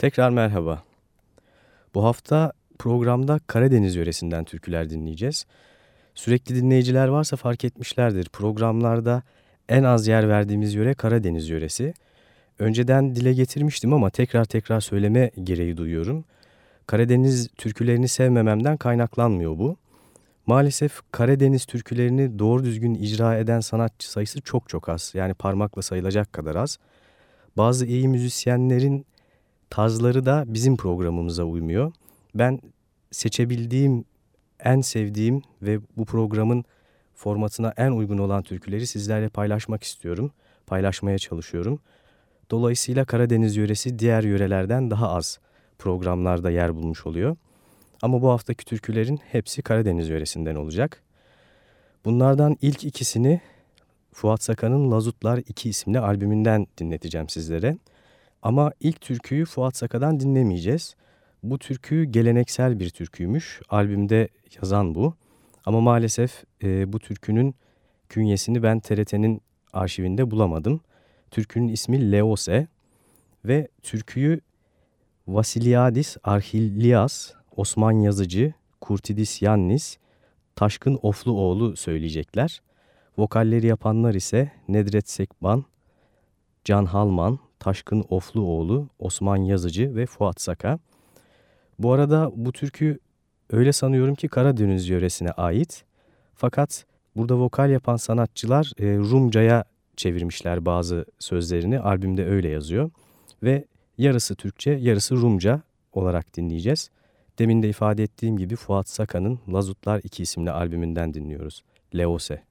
Tekrar merhaba. Bu hafta programda Karadeniz yöresinden türküler dinleyeceğiz. Sürekli dinleyiciler varsa fark etmişlerdir. Programlarda en az yer verdiğimiz yöre Karadeniz yöresi. Önceden dile getirmiştim ama tekrar tekrar söyleme gereği duyuyorum. Karadeniz türkülerini sevmememden kaynaklanmıyor bu. Maalesef Karadeniz türkülerini doğru düzgün icra eden sanatçı sayısı çok çok az. Yani parmakla sayılacak kadar az. Bazı iyi müzisyenlerin tarzları da bizim programımıza uymuyor. Ben seçebildiğim, en sevdiğim ve bu programın formatına en uygun olan türküleri sizlerle paylaşmak istiyorum. Paylaşmaya çalışıyorum. Dolayısıyla Karadeniz yöresi diğer yörelerden daha az programlarda yer bulmuş oluyor. Ama bu haftaki türkülerin hepsi Karadeniz yöresinden olacak. Bunlardan ilk ikisini Fuat Sakan'ın Lazutlar 2 isimli albümünden dinleteceğim sizlere. Ama ilk türküyü Fuat Saka'dan dinlemeyeceğiz. Bu türkü geleneksel bir türküymüş. Albümde yazan bu. Ama maalesef e, bu türkünün künyesini ben TRT'nin arşivinde bulamadım. Türkünün ismi Leose ve türküyü Vasiliadis Arhilias, Osman Yazıcı, Kurtidis Yannis, Taşkın Ofluoğlu söyleyecekler. Vokalleri yapanlar ise Nedret Sekban, Can Halman, Taşkın Ofluoğlu, Osman Yazıcı ve Fuat Saka. Bu arada bu türkü öyle sanıyorum ki Karadeniz yöresine ait. Fakat burada vokal yapan sanatçılar e, Rumca'ya çevirmişler bazı sözlerini. Albümde öyle yazıyor. Ve yarısı Türkçe, yarısı Rumca olarak dinleyeceğiz. Demin de ifade ettiğim gibi Fuat Saka'nın Lazutlar 2 isimli albümünden dinliyoruz. Leose.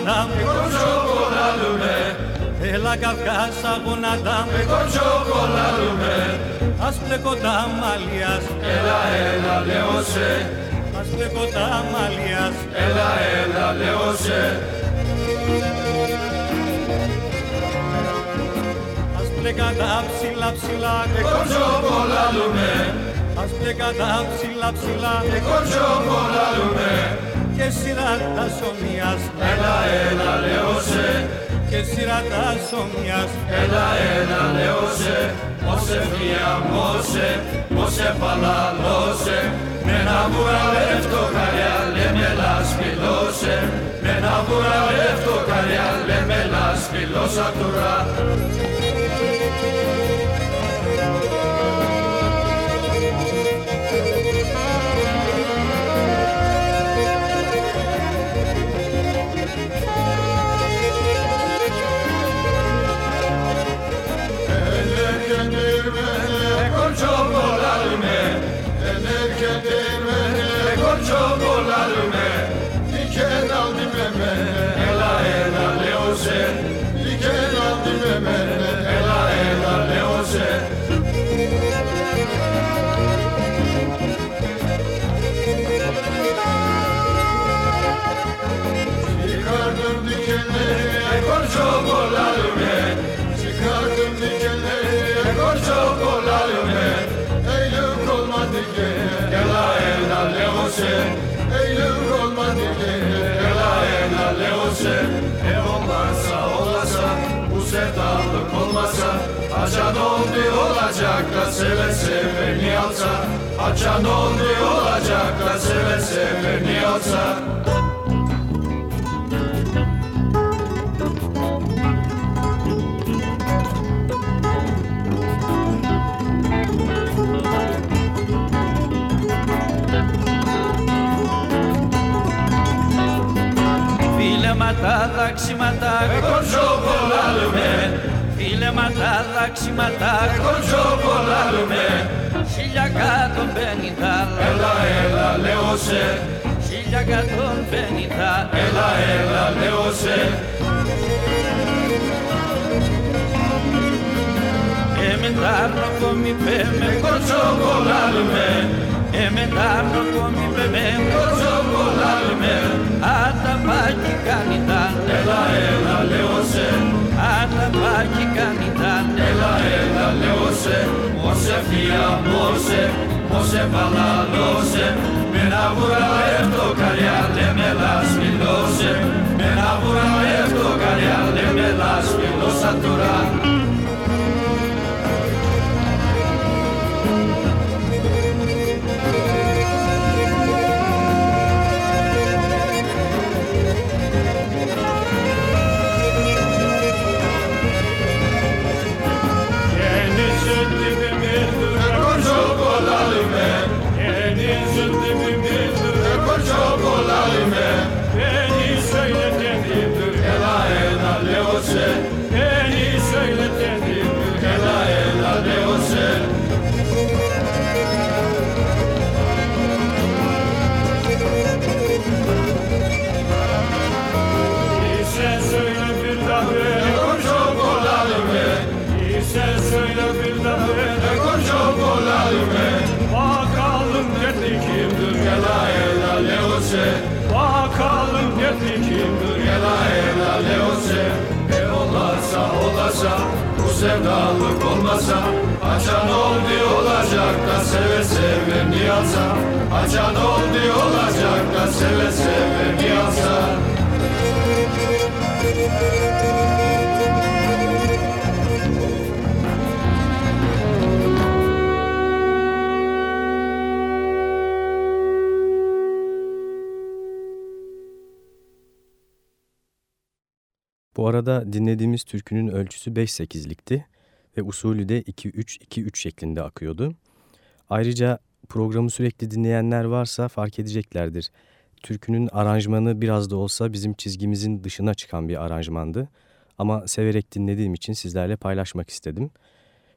γονατά με κοτσοκολαλούμε Έλα καυγάς αγωνατά με κοτσοκολαλούμε Ας πλεκοτά μαλλιάς. Έλα έλα λέω σε Ας πλεκοτά μαλλιάς. Έλα έλα λέω σε Ας πλεκατά ψηλά ψηλά με κοτσοκολαλούμε Ας πλεκατά ψηλά ψηλά με κοτσοκολαλούμε και σειράτας ομοιάς Έλα, έλα, λεώσε και σειράτας ομοιάς Έλα, έλα, λεώσε Μόσε φία, μόσε, μόσε παλαλώσε. Με ένα βουρά λεύτο καριά, λε με λασπηλώσε. Με ένα βουρά λεύτο καριά, λε με λασπηλώσα τουρά δώσε. Εμετάρνο κόμι πέ με κοτσοκολάλμε Εμετάρνο κόμι πέ με κοτσοκολάλμε Άτα πάκι κάνει τα Έλα έλα λέω σε Άτα πάκι κάνει τα Έλα έλα λέω σε Μόσε φία μόσε Μόσε παλαλώσε. Με να βουραλεύτω καριά λέμε saturada. Sevdalık olmasa Açan oldu olacak da Seve seve niyaza Açan oldu olacak da Seve seve Bu arada dinlediğimiz türkünün ölçüsü 5-8'likti ve usulü de 2-3-2-3 şeklinde akıyordu. Ayrıca programı sürekli dinleyenler varsa fark edeceklerdir. Türkünün aranjmanı biraz da olsa bizim çizgimizin dışına çıkan bir aranjmandı. Ama severek dinlediğim için sizlerle paylaşmak istedim.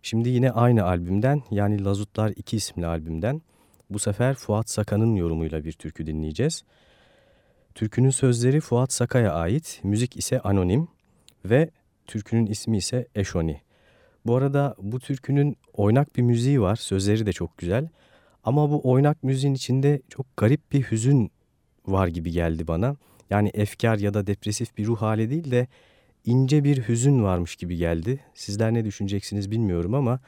Şimdi yine aynı albümden yani Lazutlar 2 isimli albümden bu sefer Fuat Sakan'ın yorumuyla bir türkü dinleyeceğiz. Türkünün sözleri Fuat Saka'ya ait, müzik ise anonim ve türkünün ismi ise Eşoni. Bu arada bu türkünün oynak bir müziği var, sözleri de çok güzel. Ama bu oynak müziğin içinde çok garip bir hüzün var gibi geldi bana. Yani efkar ya da depresif bir ruh hali değil de ince bir hüzün varmış gibi geldi. Sizler ne düşüneceksiniz bilmiyorum ama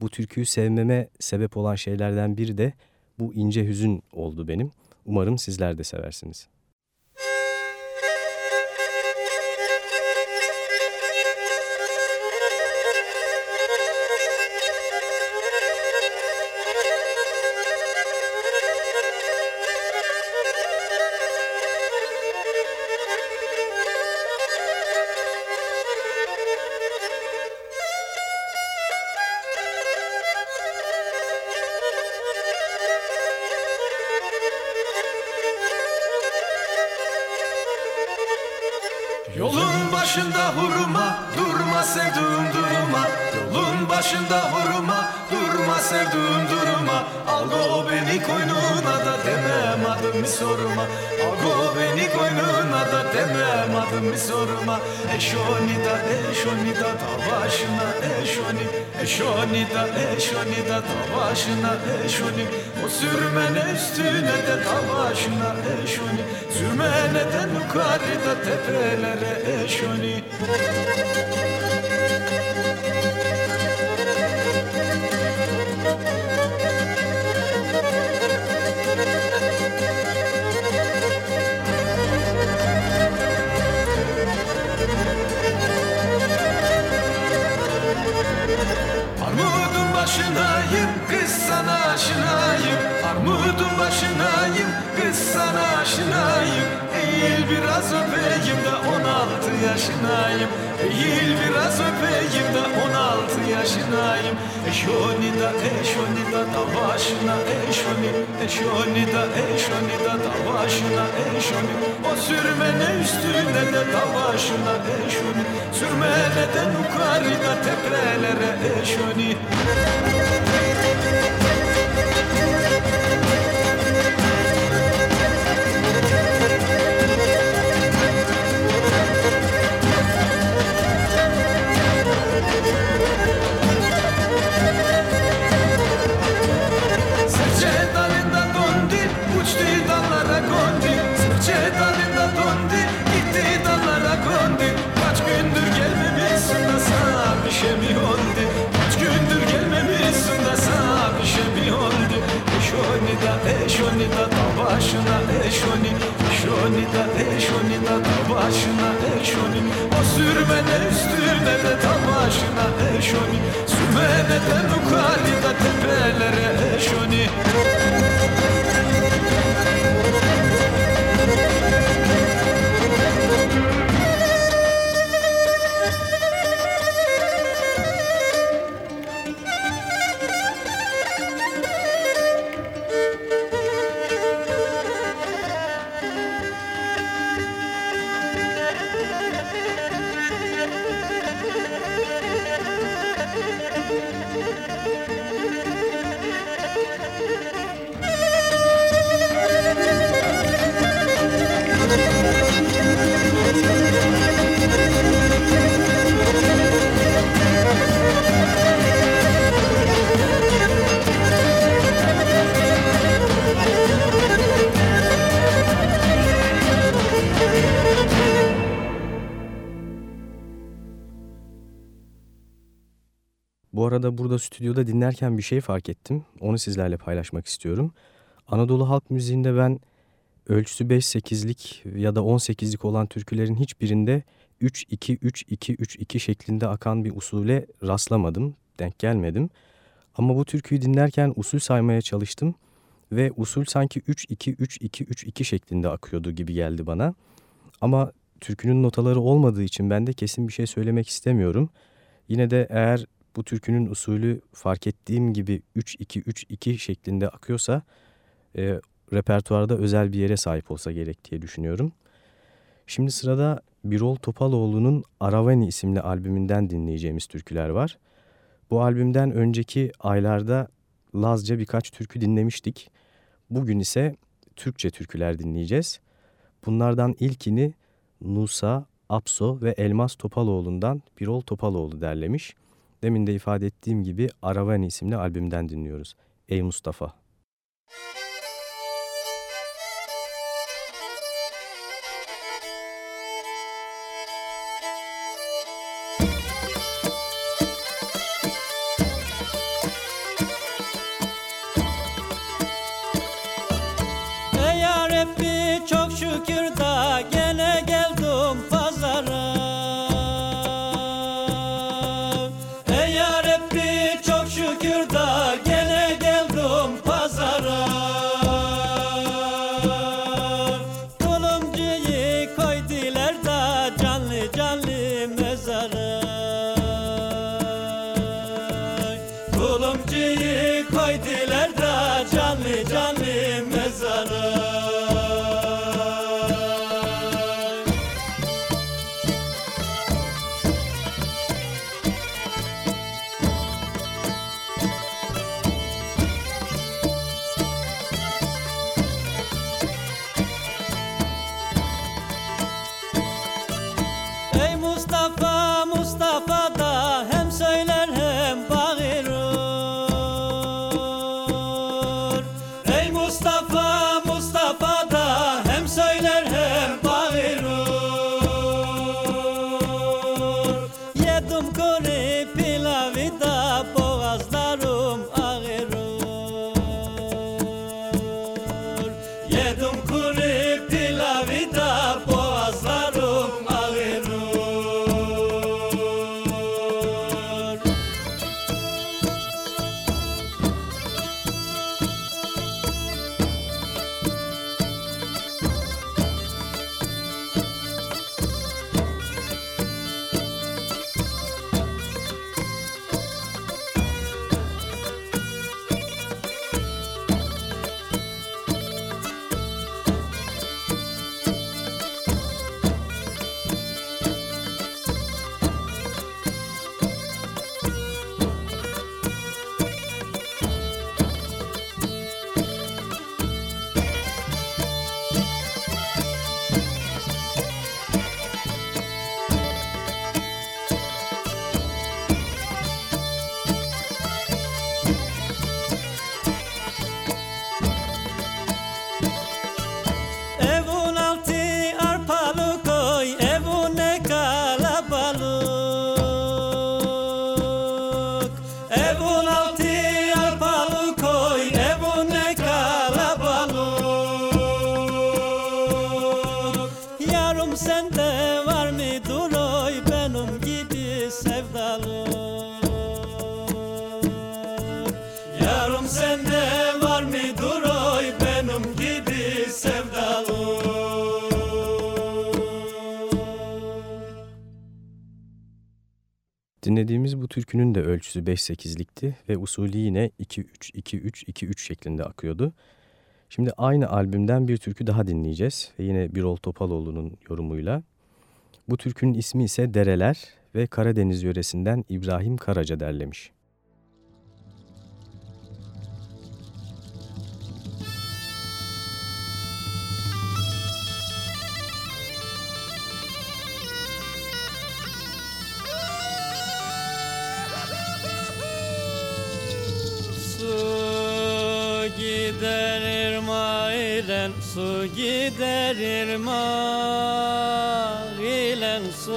bu türküyü sevmeme sebep olan şeylerden biri de bu ince hüzün oldu benim. Umarım sizler de seversiniz. Başında hurma durma sevduğum durma Yolun başında hurma durma sevduğum durma Algo beni koynuna da demem adımı sorma Algo beni koynuna da demem adımı sorma Eşoni da eşoni da başına eşoni Eşoni da eşoni da başına eşoni O sürmene üstüne de da başına eşoni. Sürmene de yukarıda tepelere eşoni? Armudun başınayım kız sana Armudun başınayım kız sana aşinayım. Eğil biraz öpeyim de on altı yaşınayım. Eğil biraz öpeyim de on altı yaşınayım. Eşoni da eşoni da da başına eşoni. Eşoni da eşoni da da başına eşoni. O sürmene üstünde de da başına eşoni. Sürmeneden yukarıda tepelere eşoni. Serçe eşoni O sürmene üstüne de ta başına eşoni Sürmene de yukarı da tepelere eşoni Arada burada stüdyoda dinlerken bir şey fark ettim. Onu sizlerle paylaşmak istiyorum. Anadolu halk müziğinde ben ölçüsü 5-8'lik ya da 18'lik olan türkülerin hiçbirinde 3-2-3-2-3-2 şeklinde akan bir usule rastlamadım, denk gelmedim. Ama bu türküyü dinlerken usul saymaya çalıştım ve usul sanki 3-2-3-2-3-2 şeklinde akıyordu gibi geldi bana. Ama türkünün notaları olmadığı için ben de kesin bir şey söylemek istemiyorum. Yine de eğer bu türkünün usulü fark ettiğim gibi 3-2-3-2 şeklinde akıyorsa e, repertuarda özel bir yere sahip olsa gerek diye düşünüyorum. Şimdi sırada Birol Topaloğlu'nun Aravani isimli albümünden dinleyeceğimiz türküler var. Bu albümden önceki aylarda Lazca birkaç türkü dinlemiştik. Bugün ise Türkçe türküler dinleyeceğiz. Bunlardan ilkini Nusa, Apso ve Elmas Topaloğlu'ndan Birol Topaloğlu derlemiş. Demin de ifade ettiğim gibi Aravani isimli albümden dinliyoruz. Ey Mustafa. Ey Rabbi çok şükür da türkünün de ölçüsü 5-8'likti ve usulü yine 2-3-2-3-2-3 şeklinde akıyordu. Şimdi aynı albümden bir türkü daha dinleyeceğiz ve yine Birol Topaloğlu'nun yorumuyla. Bu türkünün ismi ise Dereler ve Karadeniz yöresinden İbrahim Karaca derlemiş. İle su gider irma ile su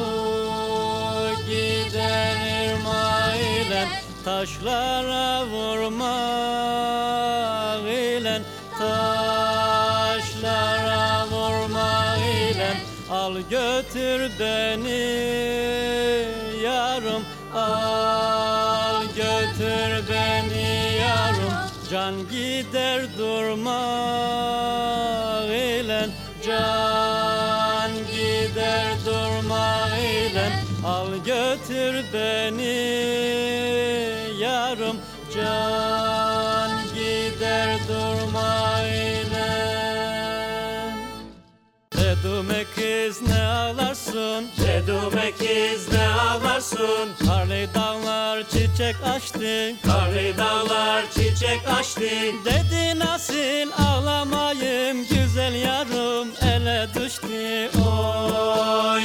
gider irma ile taşlara vurma ile taşlara vurma ile al götür beni yarım al Can gider durma ile Can gider durma ile. Al götür beni yarım Can gider durma ile. Dedume kız ne ağlarsın Dedume kız ne ağlarsın? Karlı dağlar çiçek açtı. Karlı dağlar çiçek açtı. Dedi nasıl ağlamayım güzel yarım ele düştü. Oy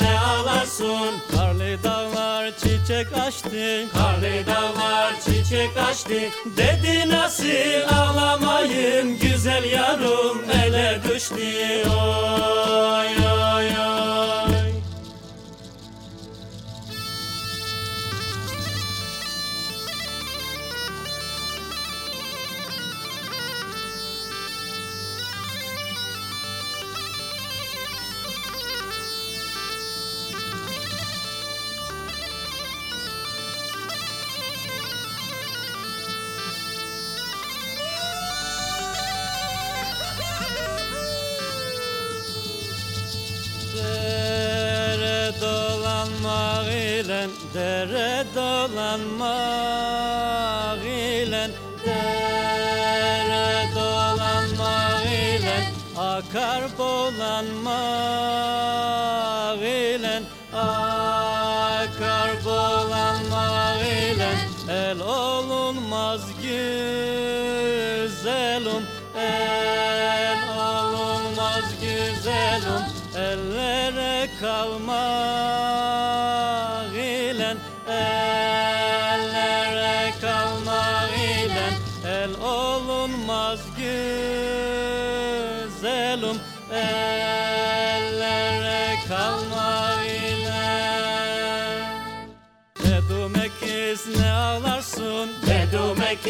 Ne ağlarsın Karlı dağlar çiçek açtı. Karlı dağlar çiçek açtı. Dedi nasıl ağlamayım güzel yarım ele düştü. Oy oy oy ile Dere dolanmak ile Dere dolanmak ile Akar bolanmak ile Akar bolanmak ile. El olunmaz güzelim El olunmaz güzelim. Ellere kalmak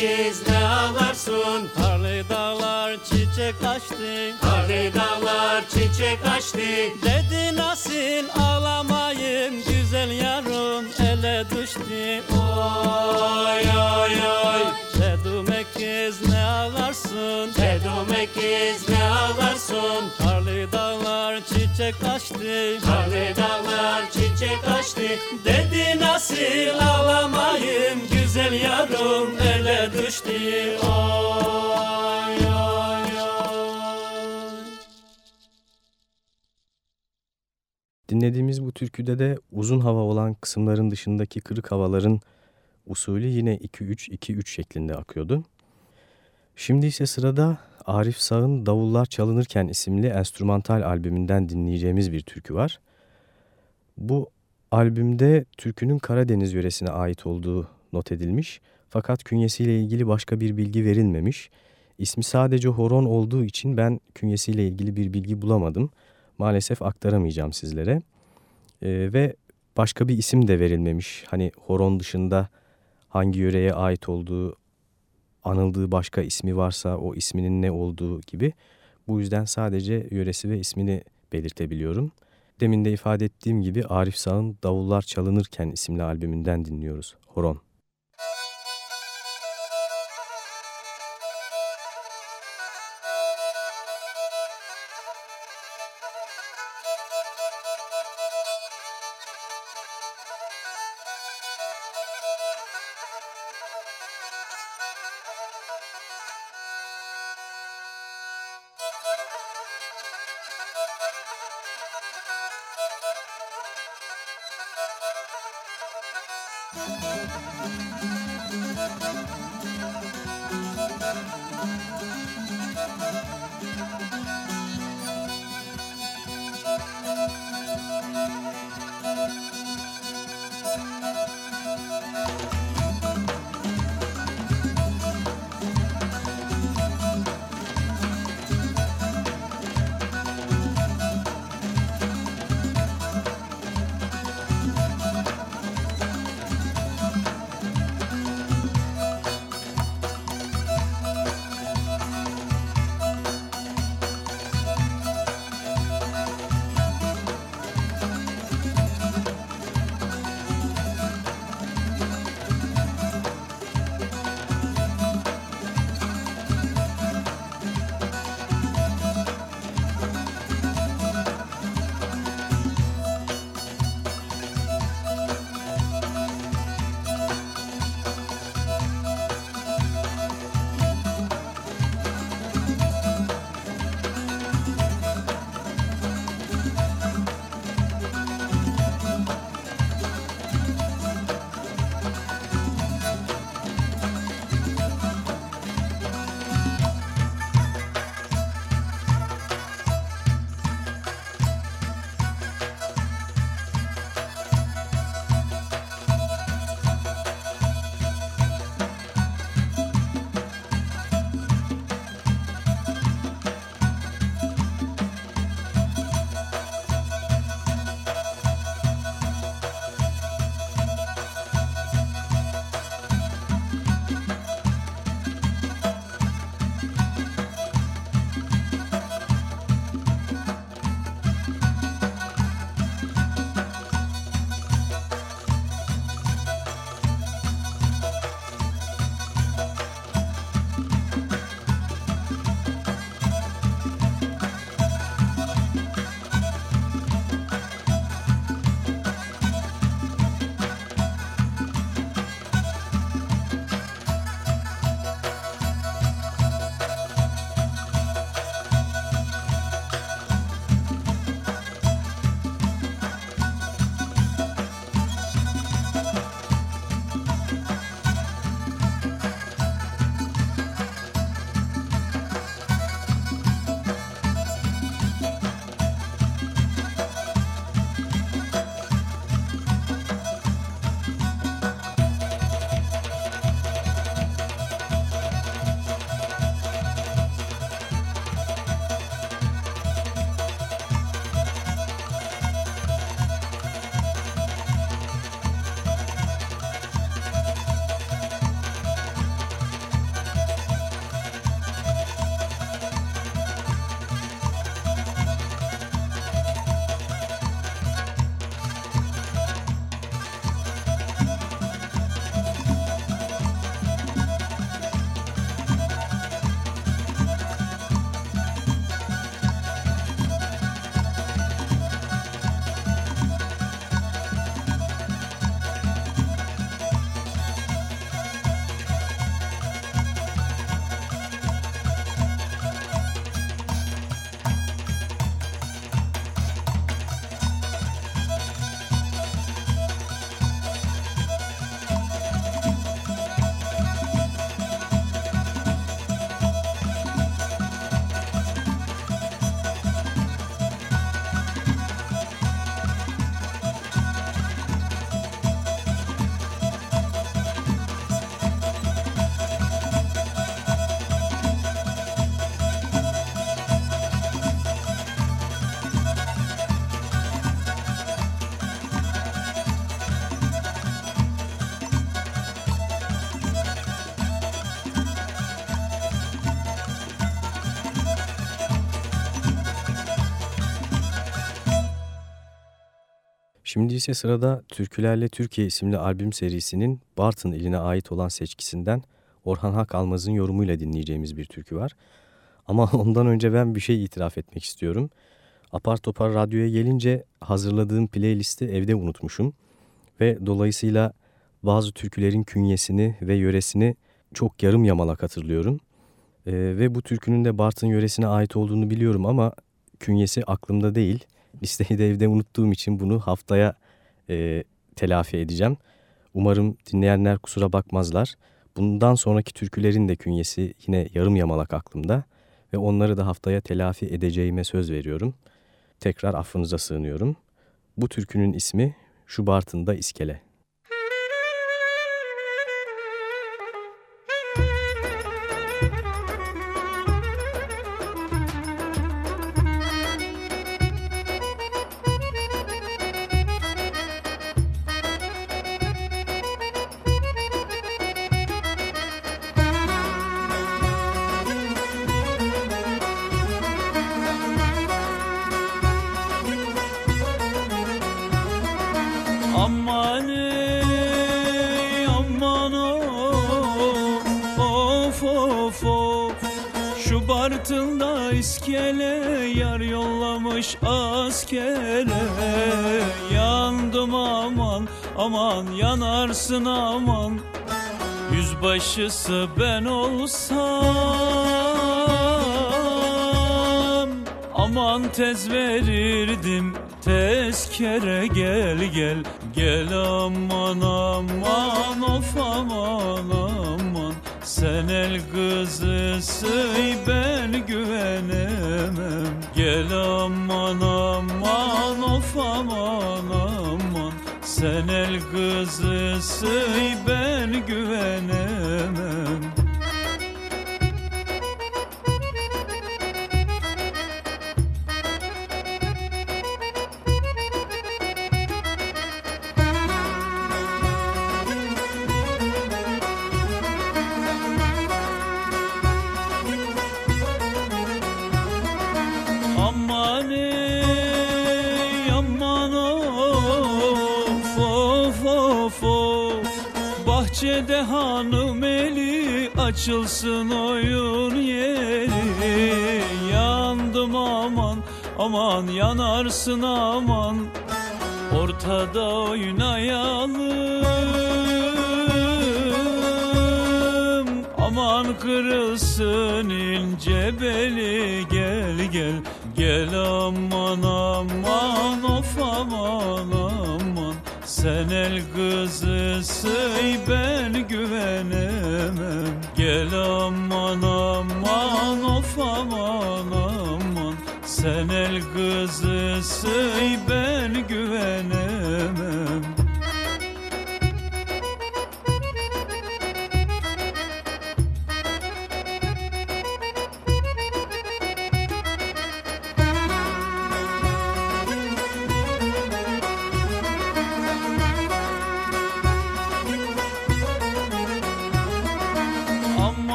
Kız ne ağlarsın Karlı dağlar çiçek açtı. Karlı dağlar çiçek açtı. Dedi nasıl ağlamayım güzel yarım. Ele düştü. Oy oy oy. Dedume kız ne ağlarsın? Dedume kız ne ağlarsın? Karlı dağlar çiçek açtı Karlı dağlar çiçek açtı. Dedi nasıl ağlamayım güzel yarım ele düştü. Oy oy oy. Dinlediğimiz bu türküde de uzun hava olan kısımların dışındaki kırık havaların usulü yine 2-3-2-3 şeklinde akıyordu. Şimdi ise sırada Arif Sağ'ın Davullar Çalınırken isimli enstrümantal albümünden dinleyeceğimiz bir türkü var. Bu albümde türkünün Karadeniz yöresine ait olduğu not edilmiş fakat künyesiyle ilgili başka bir bilgi verilmemiş. İsmi sadece horon olduğu için ben künyesiyle ilgili bir bilgi bulamadım. Maalesef aktaramayacağım sizlere. Ee, ve başka bir isim de verilmemiş. Hani horon dışında hangi yöreye ait olduğu anıldığı başka ismi varsa o isminin ne olduğu gibi. Bu yüzden sadece yöresi ve ismini belirtebiliyorum. Demin de ifade ettiğim gibi Arif Sağ'ın Davullar Çalınırken isimli albümünden dinliyoruz. Horon. Şimdi ise sırada Türkülerle Türkiye isimli albüm serisinin Bartın iline ait olan seçkisinden Orhan Hak Almaz'ın yorumuyla dinleyeceğimiz bir türkü var. Ama ondan önce ben bir şey itiraf etmek istiyorum. Apar topar radyoya gelince hazırladığım playlisti evde unutmuşum. Ve dolayısıyla bazı türkülerin künyesini ve yöresini çok yarım yamalak hatırlıyorum. Ee, ve bu türkünün de Bartın yöresine ait olduğunu biliyorum ama künyesi aklımda değil. Listeyi de evde unuttuğum için bunu haftaya e, telafi edeceğim. Umarım dinleyenler kusura bakmazlar. Bundan sonraki türkülerin de künyesi yine yarım yamalak aklımda ve onları da haftaya telafi edeceğime söz veriyorum. Tekrar affınıza sığınıyorum. Bu türkünün ismi Şu Bartın'da İskele. yanarsın aman. Yüzbaşısı ben olsam Aman tez verirdim tezkere gel gel. Gel aman aman of aman aman. Sen el kızısı ben güvenemem. Gel aman aman of aman aman. Sen el kızısı ben güvenemem açılsın oyun yeri. Yandım aman aman yanarsın aman. Ortada oynayalım. Aman kırılsın ince beli. Gel gel Gel aman aman of aman aman sen el kızısı ben güvenemem. Gel aman aman of aman aman. Sen el kızısı ben güvenemem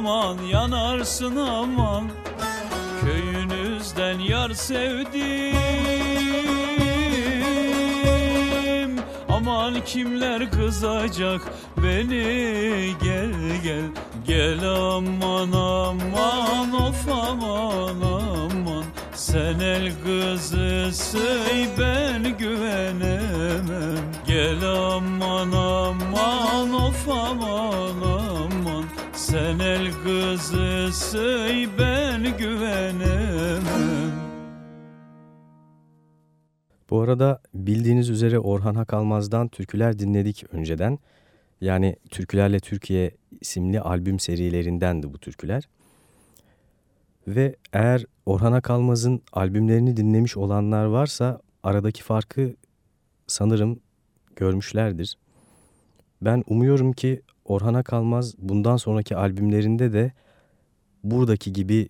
aman yanarsın aman. Köyünüzden yar sevdim. Aman kimler kızacak beni? Gel gel Gel aman aman of aman aman. Sen el kızısı ben güvenemem. Gel aman aman of aman aman Sen el kızısı ben güvenemem Bu arada bildiğiniz üzere Orhan Hakalmaz'dan türküler dinledik önceden. Yani Türkülerle Türkiye isimli albüm serilerindendi bu türküler. Ve eğer Orhan Akalmaz'ın albümlerini dinlemiş olanlar varsa aradaki farkı sanırım görmüşlerdir. Ben umuyorum ki Orhan Akalmaz bundan sonraki albümlerinde de buradaki gibi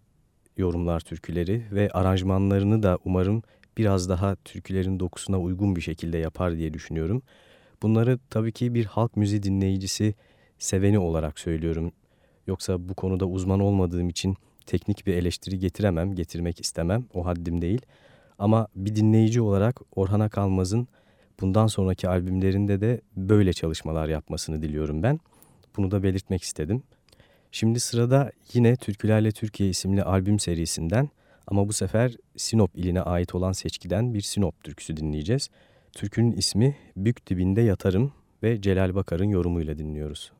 yorumlar türküleri ve aranjmanlarını da umarım biraz daha türkülerin dokusuna uygun bir şekilde yapar diye düşünüyorum. Bunları tabii ki bir halk müziği dinleyicisi seveni olarak söylüyorum. Yoksa bu konuda uzman olmadığım için teknik bir eleştiri getiremem, getirmek istemem. O haddim değil. Ama bir dinleyici olarak Orhan Akalmaz'ın bundan sonraki albümlerinde de böyle çalışmalar yapmasını diliyorum ben. Bunu da belirtmek istedim. Şimdi sırada yine Türkülerle Türkiye isimli albüm serisinden ama bu sefer Sinop iline ait olan seçkiden bir Sinop türküsü dinleyeceğiz. Türkünün ismi Bük Dibinde Yatarım ve Celal Bakar'ın yorumuyla dinliyoruz.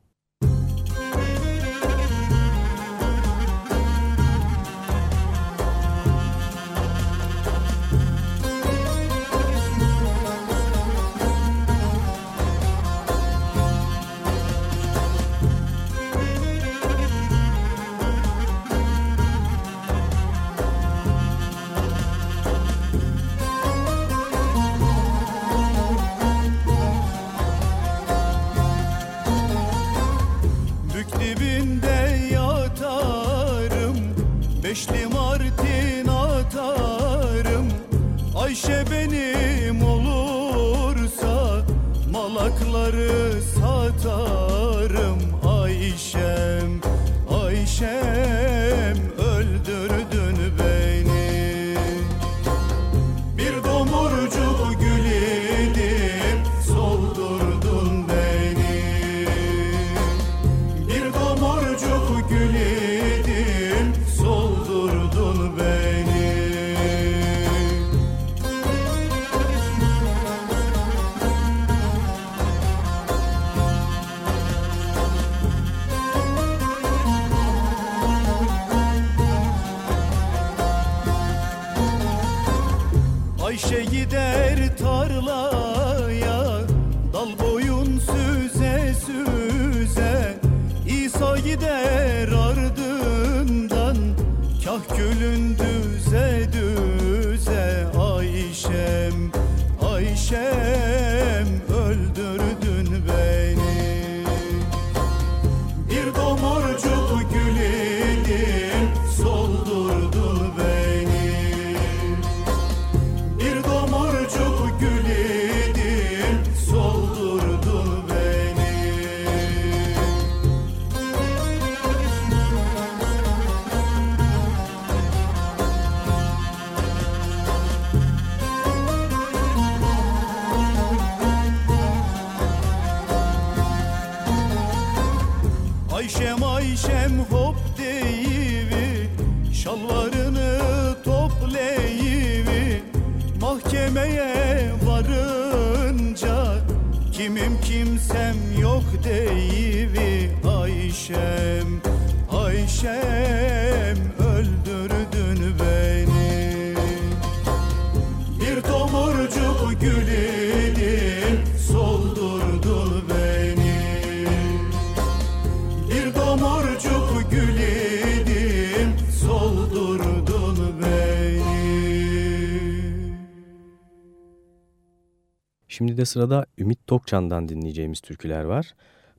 De sırada Ümit Tokcan'dan dinleyeceğimiz türküler var.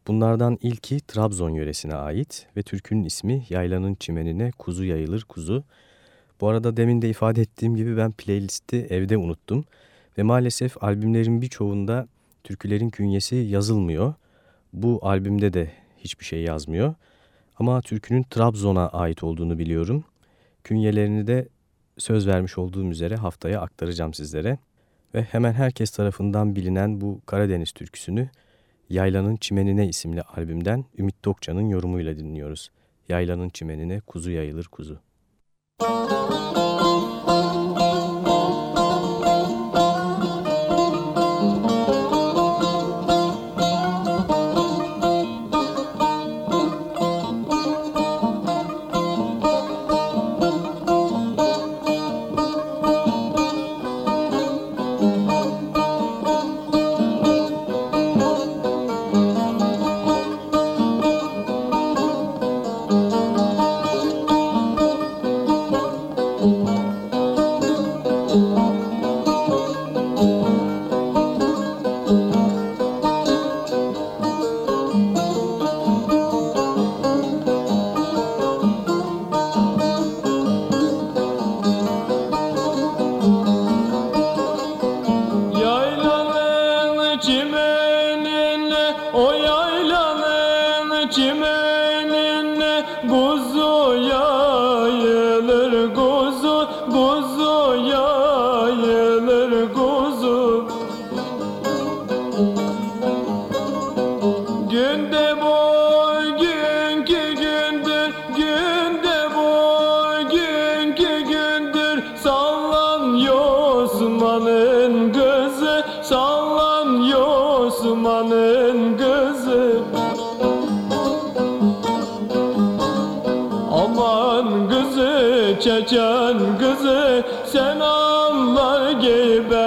Bunlardan ilki Trabzon yöresine ait ve türkünün ismi Yaylanın Çimenine Kuzu Yayılır Kuzu. Bu arada demin de ifade ettiğim gibi ben playlisti evde unuttum. Ve maalesef albümlerin birçoğunda türkülerin künyesi yazılmıyor. Bu albümde de hiçbir şey yazmıyor. Ama türkünün Trabzon'a ait olduğunu biliyorum. Künyelerini de söz vermiş olduğum üzere haftaya aktaracağım sizlere. Ve hemen herkes tarafından bilinen bu Karadeniz türküsünü Yaylanın Çimenine isimli albümden Ümit Dokcan'ın yorumuyla dinliyoruz. Yaylanın Çimenine kuzu yayılır kuzu. Müzik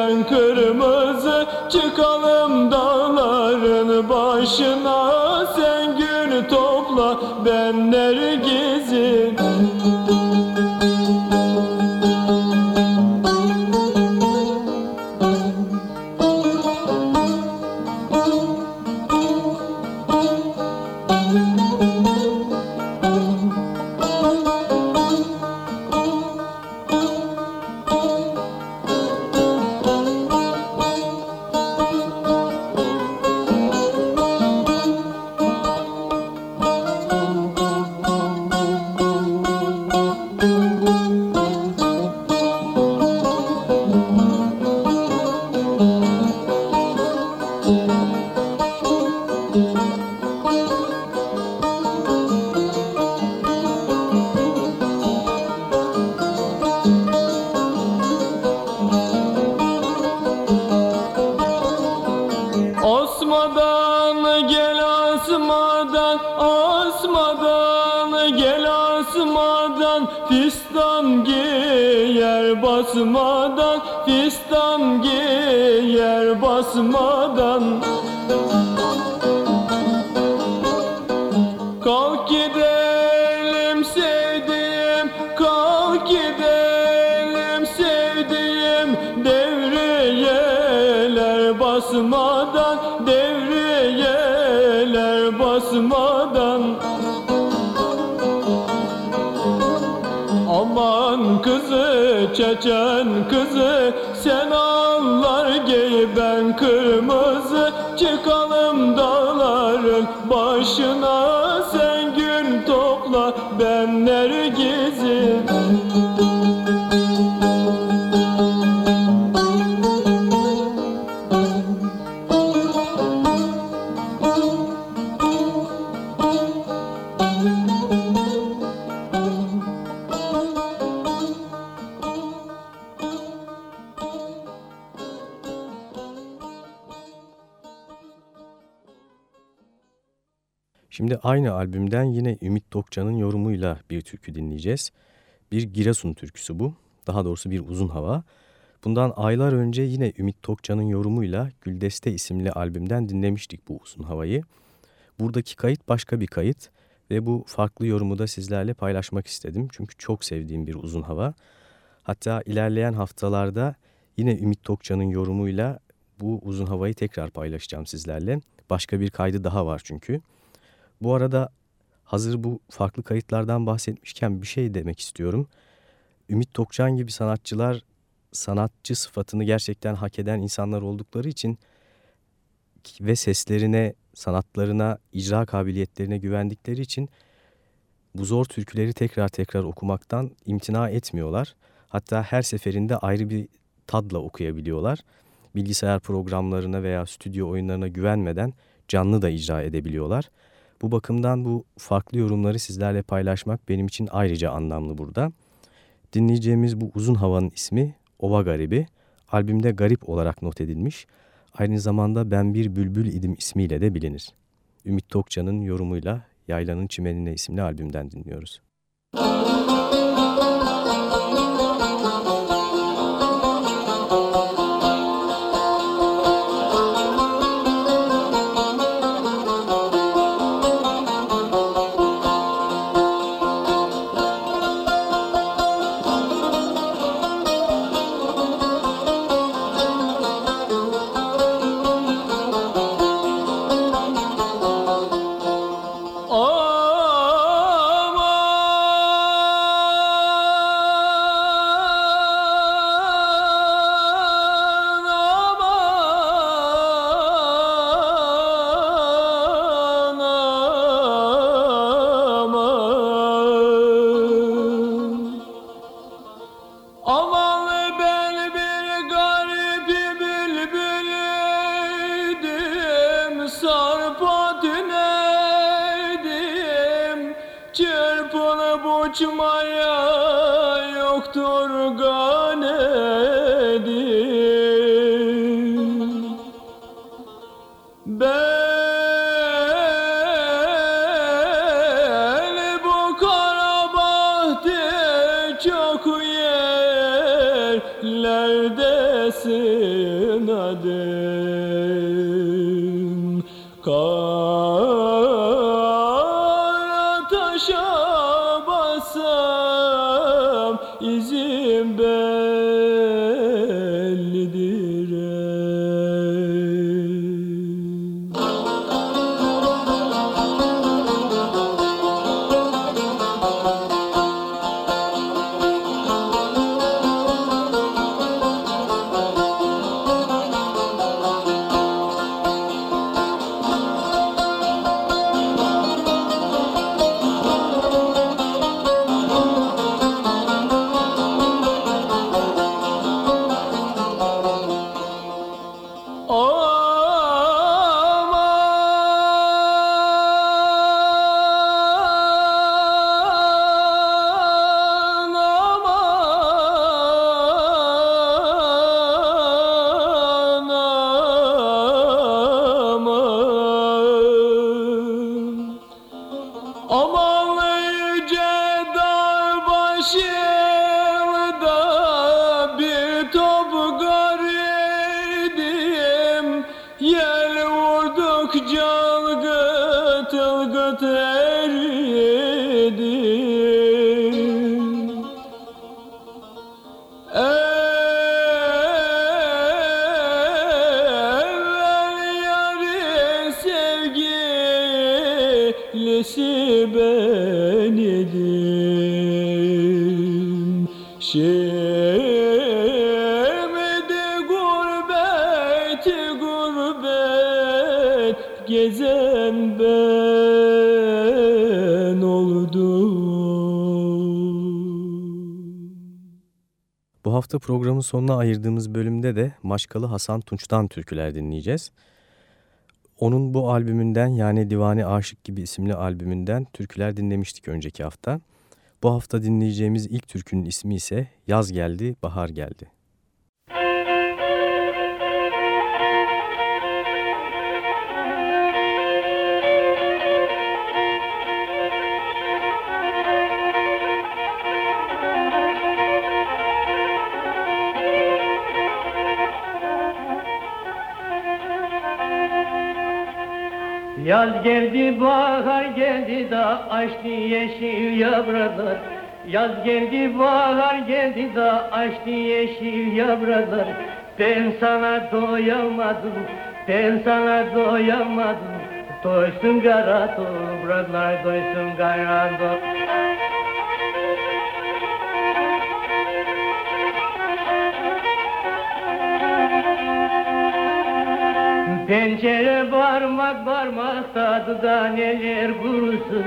giy ben kırmızı Çıkalım dağların başına. Sen gül topla ben nergizi basmadan. Aman kızı çeçen kızı Sen anlar giy ben kırmızı aynı albümden yine Ümit Dokcan'ın yorumuyla bir türkü dinleyeceğiz. Bir Giresun türküsü bu. Daha doğrusu bir uzun hava. Bundan aylar önce yine Ümit Tokcan'ın yorumuyla Güldeste isimli albümden dinlemiştik bu uzun havayı. Buradaki kayıt başka bir kayıt ve bu farklı yorumu da sizlerle paylaşmak istedim. Çünkü çok sevdiğim bir uzun hava. Hatta ilerleyen haftalarda yine Ümit Tokcan'ın yorumuyla bu uzun havayı tekrar paylaşacağım sizlerle. Başka bir kaydı daha var çünkü. Bu arada hazır bu farklı kayıtlardan bahsetmişken bir şey demek istiyorum. Ümit Tokcan gibi sanatçılar sanatçı sıfatını gerçekten hak eden insanlar oldukları için ve seslerine, sanatlarına, icra kabiliyetlerine güvendikleri için bu zor türküleri tekrar tekrar okumaktan imtina etmiyorlar. Hatta her seferinde ayrı bir tadla okuyabiliyorlar. Bilgisayar programlarına veya stüdyo oyunlarına güvenmeden canlı da icra edebiliyorlar. Bu bakımdan bu farklı yorumları sizlerle paylaşmak benim için ayrıca anlamlı burada. Dinleyeceğimiz bu uzun havanın ismi Ova Garibi. Albümde garip olarak not edilmiş. Aynı zamanda Ben Bir Bülbül idim ismiyle de bilinir. Ümit Tokcan'ın yorumuyla Yaylanın Çimenine isimli albümden dinliyoruz. divane yedim programın sonuna ayırdığımız bölümde de Maşkalı Hasan Tunç'tan türküler dinleyeceğiz. Onun bu albümünden yani Divani Aşık gibi isimli albümünden türküler dinlemiştik önceki hafta. Bu hafta dinleyeceğimiz ilk türkünün ismi ise Yaz Geldi, Bahar Geldi. Yaz geldi bahar geldi da açtı yeşil yapralar Yaz geldi bahar geldi da açtı yeşil yapralar Ben sana doyamadım ben sana doyamadım. Doysun kara topraklar doysun kara topraklar Pencere parmak parmak tadıda neler kurusun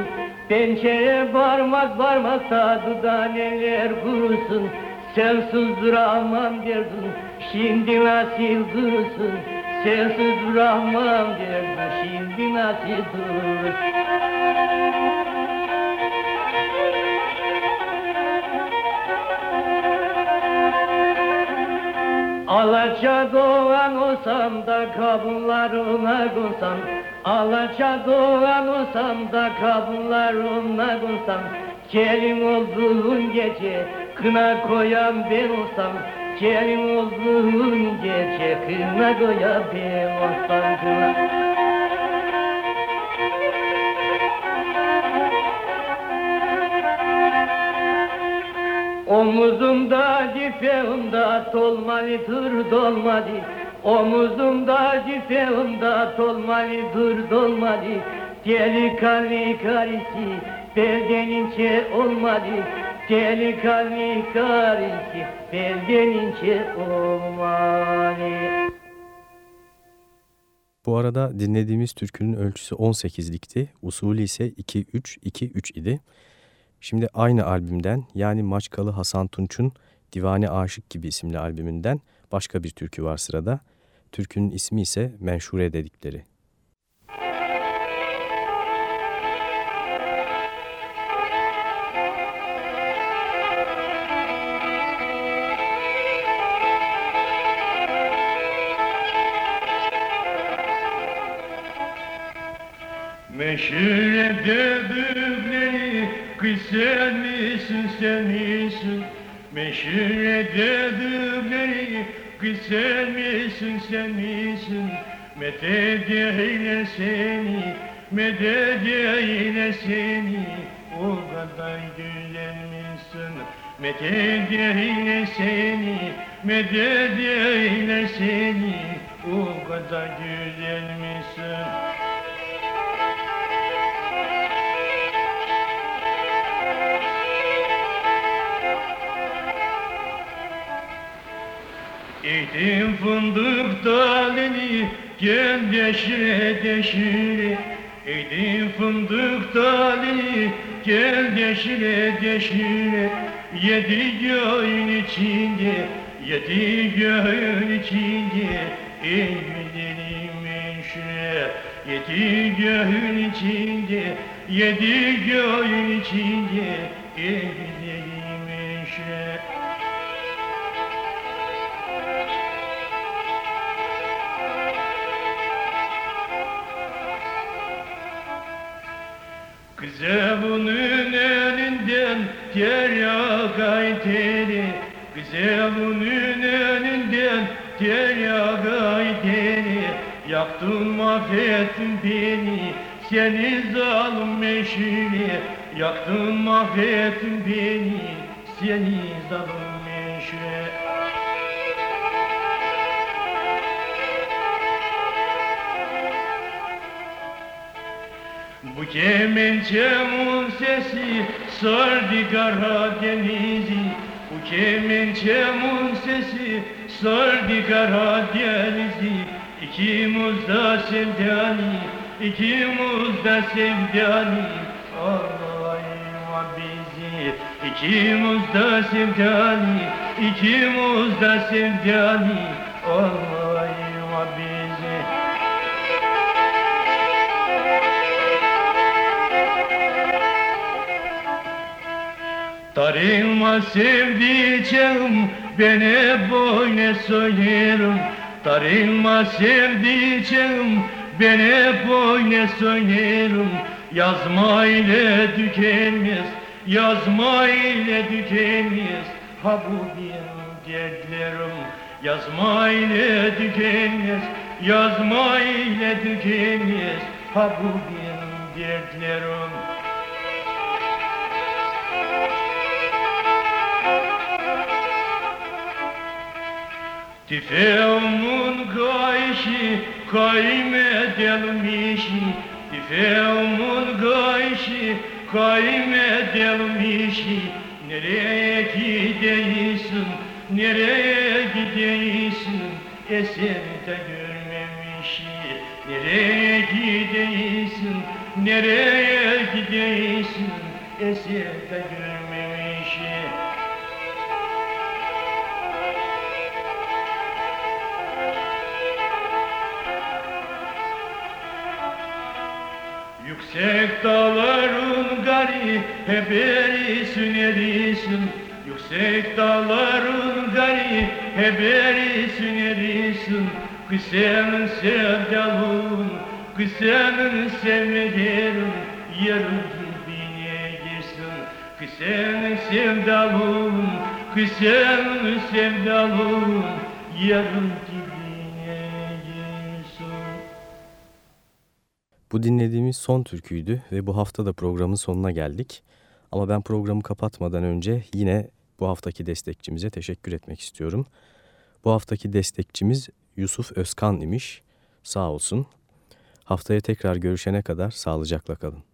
Pencere parmak parmak tadıda neler kurusun Sensiz duramam derdin şimdi nasıl durursun? Sensiz duramam derdin şimdi nasıl durursun Alaca doğan olsam da kabunlarına konsam Alaca doğan olsam da kabunlarına konsam Gelin olduğun gece kına koyan ben olsam. Gelin olduğun gece kına koyan ben olsam. kına Omuzumda cifeğimda tolmalı tır dolmalı Omuzumda cifeğimda tolmalı tır dolmalı Delikanlı karısı beldenince olmalı Delikanlı karısı beldenince olmalı Bu arada dinlediğimiz türkünün ölçüsü 18'likti, usulü ise 2-3-2-3 idi. Şimdi aynı albümden yani Maçkalı Hasan Tunç'un Divane Aşık gibi isimli albümünden başka bir türkü var sırada. Türkünün ismi ise Menşure dedikleri. Meşire dedim Kız sen misin sen misin Meşhur edebükleri Kız sen misin sen misin Medet eyle seni Medet eyle seni. O kadar güzel misin Medet seni Medet eyle seni. O kadar güzel misin Eğdim fındık dalini gel deşire deşire Eğdim fındık dalini gel deşire deşire Yedi göğün içinde yedi göğün içinde. Ey güzelim menşure Yedi göğün içinde yedi göğün içinde. Ey Kızımın önünden ter yağay teri Kızımın önünden ter yağay teri Yaktın mahvettin beni seni zalim meşhuri. Yaktın mahvettin beni seni zalim Bu kemençemun sesi sardı Karadeniz'i Bu kemençemun sesi sardı Karadeniz'i İkimiz da sevdani, ikimiz da sevdani. Allah'ım bizi İkimiz da sevdani, ikimiz da sevdani. Allah'ım Darılma sevdiceğim ben hep boyne söylerim. Darılma sevdiceğim ben hep boyne söylerim. Yazma ile tükenmez yazma ile tükenmez. Ha bu benim dertlerim. Yazma ile tükenmez yazma ile tükenmez. Ha bu benim dertlerim Tüfeğimin kayışı kaymedelmişi Tüfeğimin kayışı kaymedelmişi Nereye gidiyorsun, nereye gidiyorsun Eser de görmemişi. Nereye gidiyorsun, nereye gidiyorsun Eser de görmemişi dağların gari hep erisin erisin. Yüksek dağların gari hep erisin erisin. Kız senin sevdalın, kız senin sevmelerin. Yarın dibine girsin. Kız senin sevdalın, kız senin sevdalın. Yarın Bu dinlediğimiz son türküydü ve bu hafta da programın sonuna geldik. Ama ben programı kapatmadan önce yine bu haftaki destekçimize teşekkür etmek istiyorum. Bu haftaki destekçimiz Yusuf Özkan imiş. Sağ olsun. Haftaya tekrar görüşene kadar sağlıcakla kalın.